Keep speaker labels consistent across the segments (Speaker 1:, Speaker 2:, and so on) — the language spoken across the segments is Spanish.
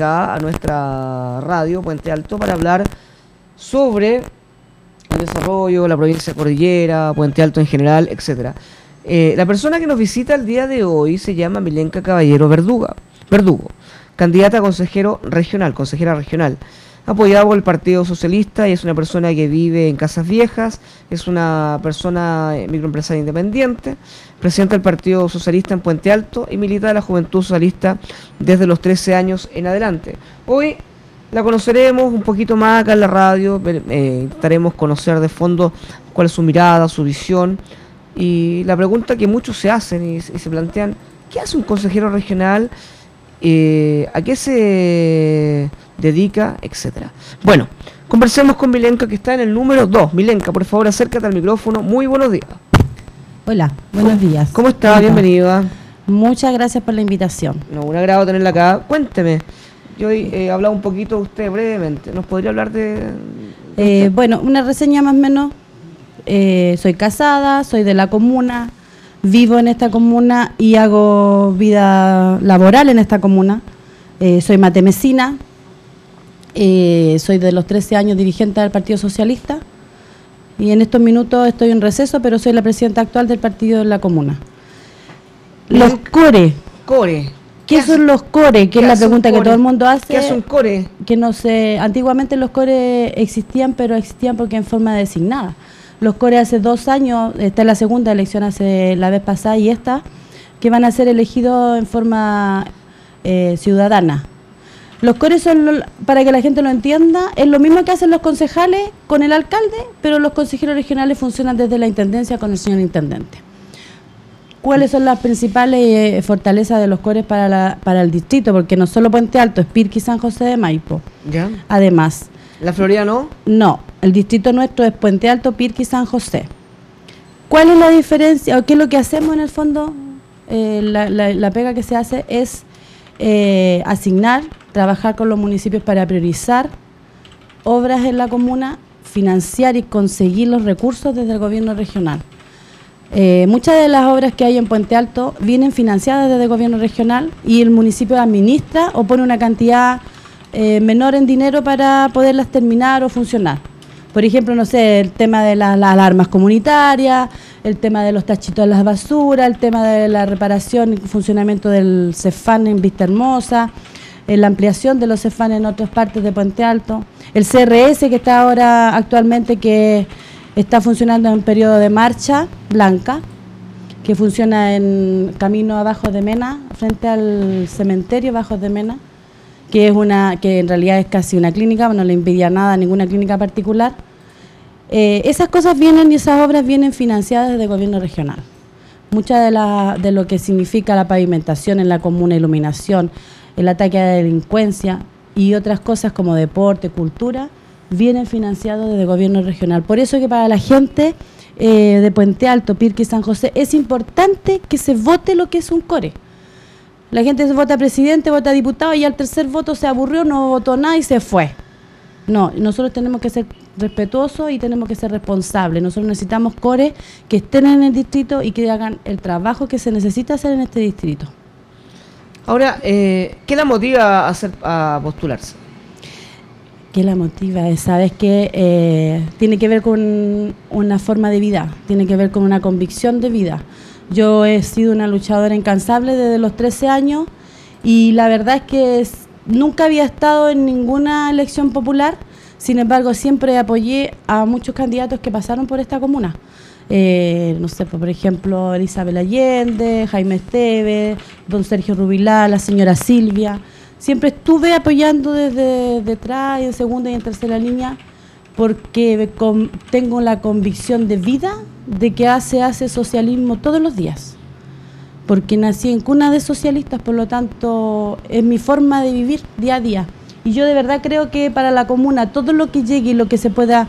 Speaker 1: acá a nuestra radio Puente Alto para hablar sobre el desarrollo, la provincia cordillera, Puente Alto en general, etcétera. Eh, la persona que nos visita el día de hoy se llama Milenka Caballero Verduga, Verdugo, candidata a consejero regional, consejera regional apoyado por el Partido Socialista y es una persona que vive en Casas Viejas, es una persona eh, microempresaria independiente, presidente del Partido Socialista en Puente Alto y milita de la Juventud Socialista desde los 13 años en adelante. Hoy la conoceremos un poquito más acá en la radio, eh, intentaremos conocer de fondo cuál es su mirada, su visión y la pregunta que muchos se hacen y, se plantean, ¿qué hace un consejero regional? Eh, a qué se dedica, etcétera. Bueno, conversemos con Milenka que está en el número 2. Milenka, por favor, acércate al micrófono. Muy buenos días.
Speaker 2: Hola, buenos días.
Speaker 1: ¿Cómo está? Bienvenida.
Speaker 2: Muchas gracias por la invitación.
Speaker 1: No, un agrado tenerla acá. Cuénteme. Yo he eh, hablado un poquito de usted brevemente. ¿Nos podría hablar de...?
Speaker 2: Eh, bueno, una reseña más o menos. soy casada, soy de la comuna, vivo en esta comuna y hago vida laboral en esta comuna. Eh, soy matemesina, eh, soy de los 13 años dirigente del Partido Socialista y en estos minutos estoy en receso, pero soy la presidenta actual del partido de la comuna. Los core.
Speaker 1: Core.
Speaker 2: ¿Qué, son los core? Que es la pregunta que todo el mundo hace.
Speaker 1: ¿Qué es un core?
Speaker 2: Que no sé, antiguamente los core existían, pero existían porque en forma designada. Los core hace dos años, esta es la segunda elección hace la vez pasada y esta, que van a ser elegidos en forma eh, ciudadana. Los cores son, para que la gente lo entienda, es lo mismo que hacen los concejales con el alcalde, pero los consejeros regionales funcionan desde la intendencia con el señor intendente. ¿Cuáles son las principales eh, fortalezas de los cores para, para el distrito? Porque no solo Puente Alto, es Pirqui San José de Maipo.
Speaker 1: ¿Ya?
Speaker 2: Además,
Speaker 1: ¿La Florida no?
Speaker 2: No, el distrito nuestro es Puente Alto, Pirqui San José. ¿Cuál es la diferencia o qué es lo que hacemos en el fondo? Eh, la, pega que se hace es eh, asignar, trabajar con los municipios para priorizar obras en la comuna, financiar y conseguir los recursos desde el gobierno regional. Eh, muchas de las obras que hay en Puente Alto vienen financiadas desde el gobierno regional y el municipio administra o pone una cantidad eh, menor en dinero para poderlas terminar o funcionar. Por ejemplo, no sé, el tema de las, alarmas comunitarias, el tema de los tachitos de las basuras, el tema de la reparación y funcionamiento del CEFAN en Vista Hermosa, eh, la ampliación de los CEFAN en otras partes de Puente Alto, el CRS que está ahora actualmente que está funcionando en periodo de marcha blanca, que funciona en camino abajo de Mena, frente al cementerio abajo de Mena que es una que en realidad es casi una clínica, no le impide nada a ninguna clínica particular. Eh, esas cosas vienen y esas obras vienen financiadas desde gobierno regional. Mucha de, la, de lo que significa la pavimentación en la comuna, iluminación, el ataque a la delincuencia y otras cosas como deporte, cultura, vienen financiados desde gobierno regional. Por eso que para la gente eh, de Puente Alto, Pirque y San José es importante que se vote lo que es un core. La gente vota presidente, vota diputado y al tercer voto se aburrió, no votó nada y se fue. No, nosotros tenemos que ser respetuosos y tenemos que ser responsables. Nosotros necesitamos core que estén en el distrito y que hagan el trabajo que se necesita hacer en este distrito.
Speaker 1: Ahora, eh, ¿qué la motiva a, hacer, a postularse?
Speaker 2: ¿Qué la motiva? Sabes que eh, tiene que ver con una forma de vida, tiene que ver con una convicción de vida. Yo he sido una luchadora incansable desde los 13 años y la verdad es que nunca había estado en ninguna elección popular, sin embargo siempre apoyé a muchos candidatos que pasaron por esta comuna. Eh, no sé, por ejemplo, Elizabeth Allende, Jaime Esteves, don Sergio Rubilá, la señora Silvia. Siempre estuve apoyando desde detrás, en segunda y en tercera línea, porque tengo la convicción de vida de que hace, hace socialismo todos los días. Porque nací en cuna de socialistas, por lo tanto es mi forma de vivir día a día. Y yo de verdad creo que para la comuna todo lo que llegue y lo que se pueda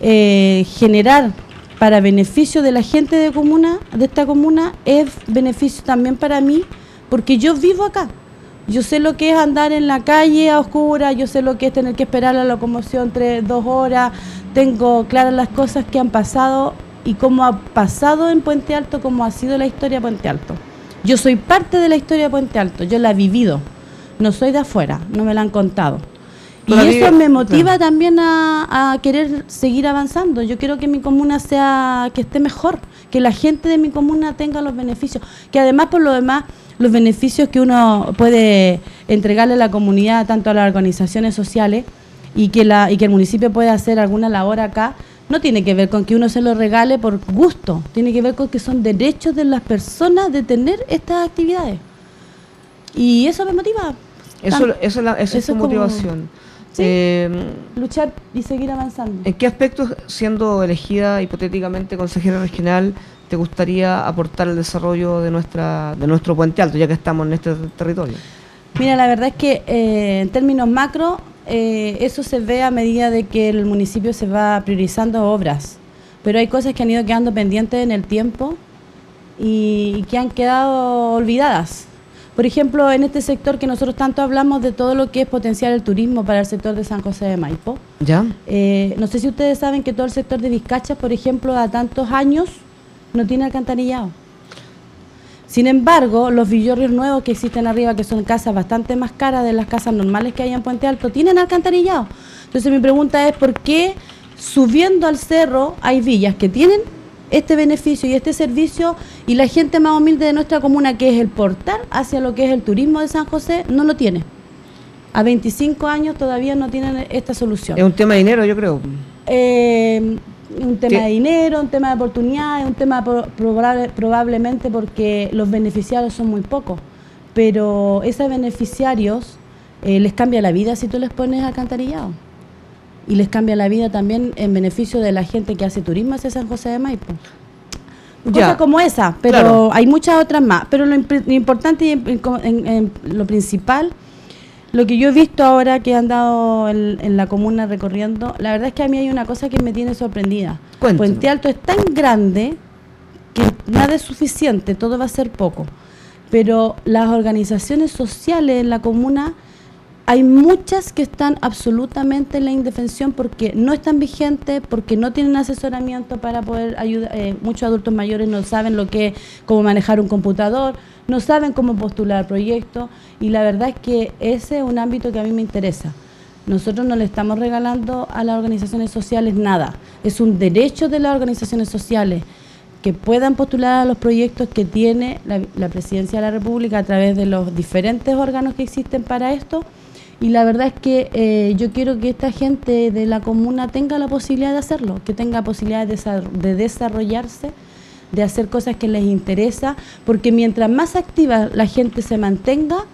Speaker 2: eh, generar para beneficio de la gente de comuna de esta comuna es beneficio también para mí porque yo vivo acá yo sé lo que es andar en la calle a oscura yo sé lo que es tener que esperar la locomoción tres dos horas tengo claras las cosas que han pasado y cómo ha pasado en Puente Alto, cómo ha sido la historia de Puente Alto. Yo soy parte de la historia de Puente Alto, yo la he vivido. no soy de afuera, no me lo han contado.
Speaker 1: Todavía-
Speaker 2: y eso me motiva
Speaker 1: claro.
Speaker 2: también a, a querer seguir avanzando. Yo quiero que mi comuna sea, que esté mejor, que la gente de mi comuna tenga los beneficios, que además por lo demás los beneficios que uno puede entregarle a la comunidad, tanto a las organizaciones sociales, y que, la, y que el municipio puede hacer alguna labor acá, no tiene que ver con que uno se lo regale por gusto, tiene que ver con que son derechos de las personas de tener estas actividades. Y eso me motiva.
Speaker 1: Eso, es
Speaker 2: eso como-
Speaker 1: motivación.
Speaker 2: Sí.
Speaker 1: Eh,
Speaker 2: luchar y seguir avanzando.
Speaker 1: ¿En qué aspectos, siendo elegida hipotéticamente consejera regional, te gustaría aportar el desarrollo de nuestra de nuestro puente alto, ya que estamos en este territorio?
Speaker 2: Mira, la verdad es que eh, en términos macro, eh, eso se ve a medida de que el municipio se va priorizando obras. Pero hay cosas que han ido quedando pendientes en el tiempo y, y que han quedado olvidadas. Por ejemplo, en este sector que nosotros tanto hablamos de todo lo que es potenciar el turismo para el sector de San José de Maipo.
Speaker 1: ¿Ya?
Speaker 2: Eh, no sé si ustedes saben que todo el sector de Vizcacha, por ejemplo, a tantos años no tiene alcantarillado. Sin embargo, los villorrios nuevos que existen arriba, que son casas bastante más caras de las casas normales que hay en Puente Alto, tienen alcantarillado. Entonces mi pregunta es, ¿por qué subiendo al cerro hay villas que tienen este beneficio y este servicio y la gente más humilde de nuestra comuna, que es el portal hacia lo que es el turismo de San José, no lo tiene? A 25 años todavía no tienen esta solución.
Speaker 1: Es un tema de dinero, yo creo.
Speaker 2: Eh, un tema
Speaker 1: ¿Qué?
Speaker 2: de dinero, un tema de oportunidades, un tema pro- probable- probablemente porque los beneficiarios son muy pocos, pero esos beneficiarios eh, les cambia la vida si tú les pones alcantarillado. Y les cambia la vida también en beneficio de la gente que hace turismo hacia San José de Maipo.
Speaker 1: Ya.
Speaker 2: Cosas como esa, pero
Speaker 1: Claro.
Speaker 2: hay muchas otras más. Pero lo, impre- lo importante y en- en- en- lo principal lo que yo he visto ahora que he andado en, en la comuna recorriendo, la verdad es que a mí hay una cosa que me tiene sorprendida.
Speaker 1: Cuénteme.
Speaker 2: Puente Alto es tan grande que nada es suficiente, todo va a ser poco. Pero las organizaciones sociales en la comuna, hay muchas que están absolutamente en la indefensión porque no están vigentes, porque no tienen asesoramiento para poder ayudar. eh, muchos adultos mayores no saben lo que es, cómo manejar un computador, no saben cómo postular proyectos y la verdad es que ese es un ámbito que a mí me interesa. Nosotros no le estamos regalando a las organizaciones sociales nada. Es un derecho de las organizaciones sociales que puedan postular a los proyectos que tiene la, la Presidencia de la República a través de los diferentes órganos que existen para esto. Y la verdad es que eh, yo quiero que esta gente de la comuna tenga la posibilidad de hacerlo, que tenga posibilidad de, desa- de desarrollarse, de hacer cosas que les interesa, porque mientras más activa la gente se mantenga,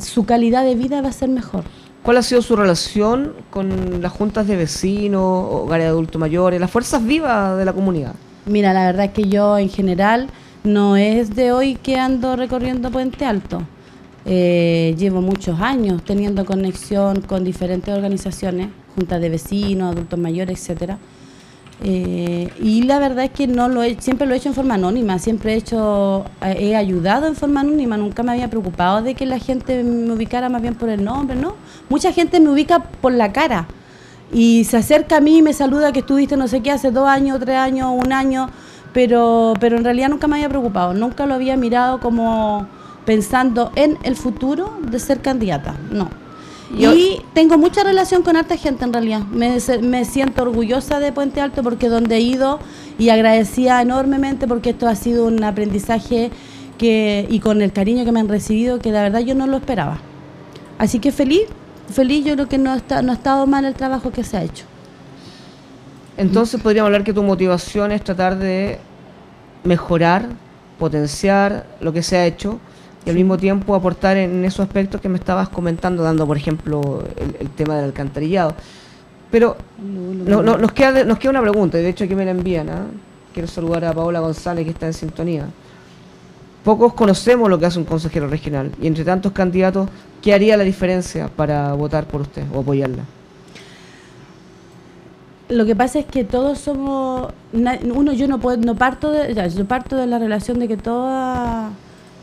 Speaker 2: su calidad de vida va a ser mejor.
Speaker 1: ¿Cuál ha sido su relación con las juntas de vecinos, hogares de adultos mayores, las fuerzas vivas de la comunidad?
Speaker 2: Mira, la verdad es que yo en general no es de hoy que ando recorriendo Puente Alto. Eh, llevo muchos años teniendo conexión con diferentes organizaciones, juntas de vecinos, adultos mayores, etcétera. Eh, y la verdad es que no lo he, siempre lo he hecho en forma anónima, siempre he hecho, eh, he ayudado en forma anónima, nunca me había preocupado de que la gente me ubicara más bien por el nombre, ¿no? Mucha gente me ubica por la cara y se acerca a mí y me saluda que estuviste no sé qué hace dos años, tres años, un año, pero, pero en realidad nunca me había preocupado, nunca lo había mirado como pensando en el futuro de ser candidata, no.
Speaker 1: Y
Speaker 2: tengo mucha relación con harta gente en realidad. Me, siento orgullosa de Puente Alto porque donde he ido y agradecida enormemente porque esto ha sido un aprendizaje que y con el cariño que me han recibido que la verdad yo no lo esperaba. Así que feliz, feliz yo creo que no, está, no ha estado mal el trabajo que se ha hecho.
Speaker 1: Entonces podríamos hablar que tu motivación es tratar de mejorar, potenciar lo que se ha hecho y al mismo tiempo aportar en esos aspectos que me estabas comentando, dando por ejemplo el, el tema del alcantarillado. Pero no, no- nos, queda, nos queda una pregunta, y de hecho aquí me la envían. ¿ah? Quiero saludar a Paola González que está en sintonía. Pocos conocemos lo que hace un consejero regional y entre tantos candidatos, ¿qué haría la diferencia para votar por usted o apoyarla?
Speaker 2: Lo que pasa es que todos somos uno yo no puedo no parto de ya, yo parto de la relación de que todo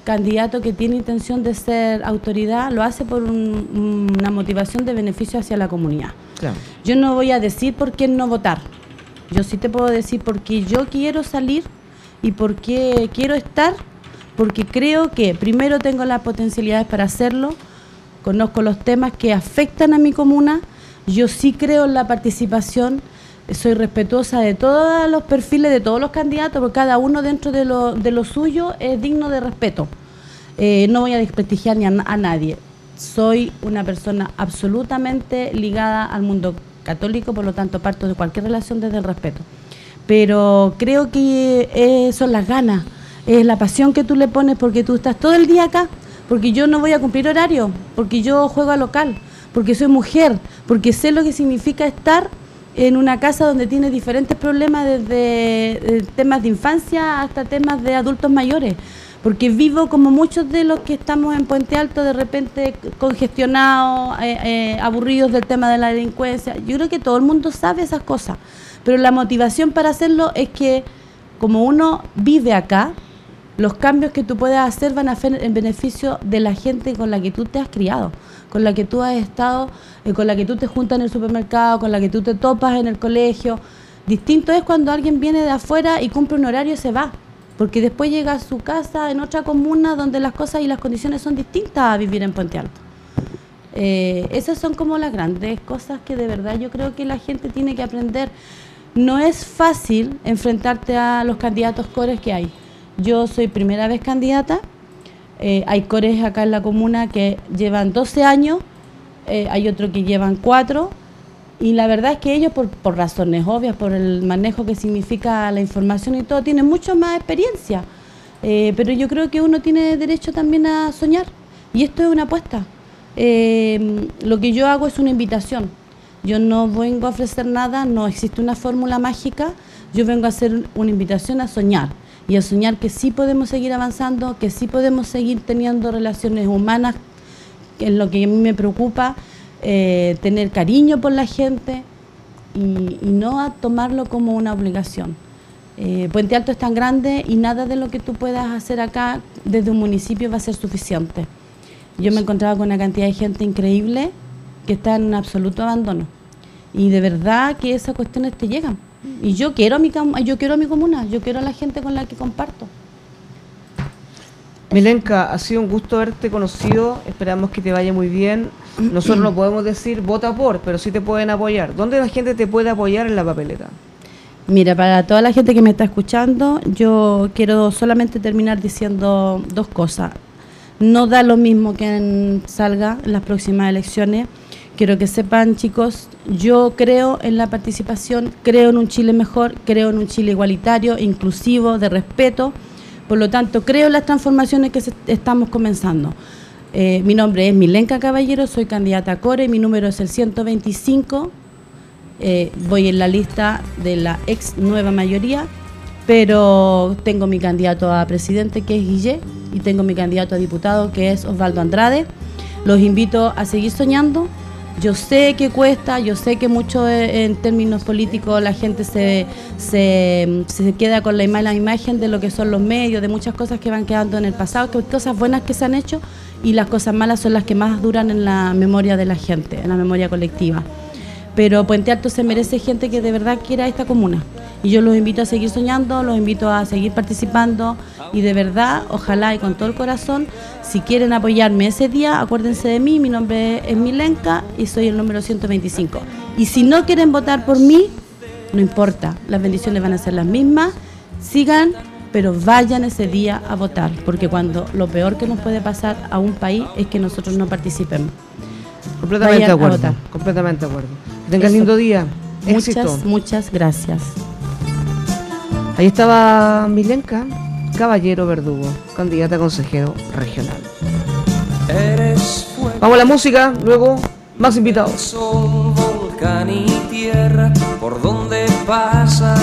Speaker 2: candidato que tiene intención de ser autoridad lo hace por un- una motivación de beneficio hacia la comunidad.
Speaker 1: Claro.
Speaker 2: Yo no voy a decir por qué no votar. Yo sí te puedo decir por qué yo quiero salir y por qué quiero estar, porque creo que primero tengo las potencialidades para hacerlo, conozco los temas que afectan a mi comuna, yo sí creo en la participación, soy respetuosa de todos los perfiles, de todos los candidatos, porque cada uno dentro de lo, de lo suyo es digno de respeto. Eh, no voy a desprestigiar ni a, a nadie. Soy una persona absolutamente ligada al mundo católico, por lo tanto parto de cualquier relación desde el respeto. Pero creo que eh, son las ganas, es la pasión que tú le pones porque tú estás todo el día acá, porque yo no voy a cumplir horario, porque yo juego a local, porque soy mujer, porque sé lo que significa estar en una casa donde tienes diferentes problemas desde eh, temas de infancia hasta temas de adultos mayores porque vivo como muchos de los que estamos en Puente Alto de repente congestionados, eh, eh, aburridos del tema de la delincuencia. Yo creo que todo el mundo sabe esas cosas, pero la motivación para hacerlo es que como uno vive acá, los cambios que tú puedes hacer van a ser en beneficio de la gente con la que tú te has criado, con la que tú has estado, eh, con la que tú te juntas en el supermercado, con la que tú te topas en el colegio. Distinto es cuando alguien viene de afuera y cumple un horario y se va porque después llega a su casa en otra comuna donde las cosas y las condiciones son distintas a vivir en Puente Alto. Eh, esas son como las grandes cosas que de verdad yo creo que la gente tiene que aprender. No es fácil enfrentarte a los candidatos cores que hay. Yo soy primera vez candidata, eh, hay cores acá en la comuna que llevan 12 años, eh, hay otros que llevan 4, y la verdad es que ellos, por, por, razones obvias, por el manejo que significa la información y todo, tienen mucho más experiencia. Eh, pero yo creo que uno tiene derecho también a soñar. Y esto es una apuesta. Lo que yo hago es una invitación. Yo no vengo a ofrecer nada, no existe una fórmula mágica. Yo vengo a hacer una invitación a soñar. Y a soñar que sí podemos seguir avanzando, que sí podemos seguir teniendo relaciones humanas, que es lo que a mí me preocupa eh, tener cariño por la gente y, no a tomarlo como una obligación. Eh, Puente Alto es tan grande y nada de lo que tú puedas hacer acá desde un municipio va a ser suficiente. Yo me encontraba con una cantidad de gente increíble que está en absoluto abandono. Y de verdad que esas cuestiones te llegan. Y yo quiero a mi, yo quiero a mi comuna, yo quiero a la gente con la que comparto.
Speaker 1: Milenka, ha sido un gusto haberte conocido, esperamos que te vaya muy bien. Nosotros no podemos decir vota por, pero sí te pueden apoyar. ¿Dónde la gente te puede apoyar en la papeleta?
Speaker 2: Mira, para toda la gente que me está escuchando, yo quiero solamente terminar diciendo dos cosas. No da lo mismo que salga en las próximas elecciones. Quiero que sepan, chicos, yo creo en la participación, creo en un Chile mejor, creo en un Chile igualitario, inclusivo, de respeto. Por lo tanto, creo en las transformaciones que estamos comenzando. Eh, mi nombre es Milenka Caballero, soy candidata a Core, mi número es el 125. Eh, voy en la lista de la ex nueva mayoría, pero tengo mi candidato a presidente que es Guille y tengo mi candidato a diputado que es Osvaldo Andrade. Los invito a seguir soñando. Yo sé que cuesta, yo sé que mucho en términos políticos la gente se, se, se queda con la, la imagen de lo que son los medios, de muchas cosas que van quedando en el pasado, que cosas buenas que se han hecho y las cosas malas son las que más duran en la memoria de la gente, en la memoria colectiva. Pero Puente Alto se merece gente que de verdad quiera esta comuna. Y yo los invito a seguir soñando, los invito a seguir participando y de verdad, ojalá y con todo el corazón, si quieren apoyarme ese día, acuérdense de mí, mi nombre es Milenka y soy el número 125. Y si no quieren votar por mí, no importa, las bendiciones van a ser las mismas, sigan pero vayan ese día a votar, porque cuando lo peor que nos puede pasar a un país es que nosotros no participemos.
Speaker 1: Completamente de acuerdo. Completamente de acuerdo. Tengan lindo día.
Speaker 2: Muchas, muchas gracias.
Speaker 1: Ahí estaba Milenka Caballero Verdugo, candidata a consejero regional. Vamos a la música, luego más invitados.
Speaker 3: volcán y tierra por donde pasa